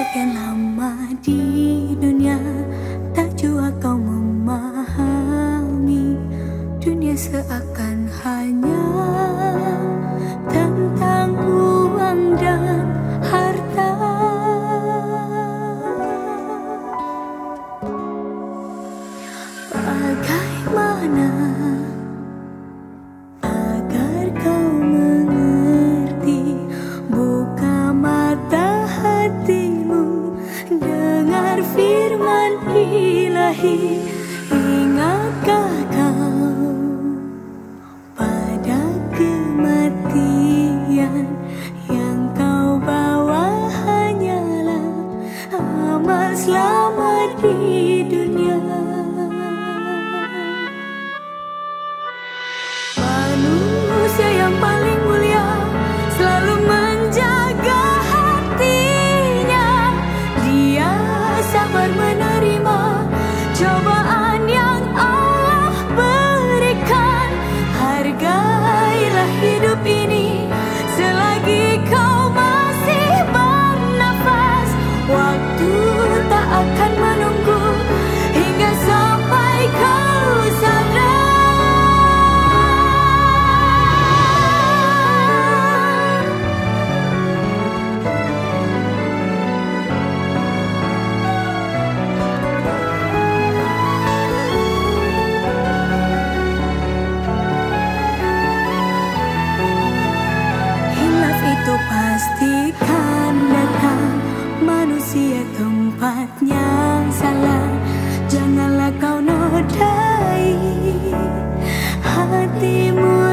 sekian lama di dunia Tak jua kau memahami Dunia seakan hanya berfirman ilahi ingatkan tempat yang salah. Janganlah kau nodai hatimu.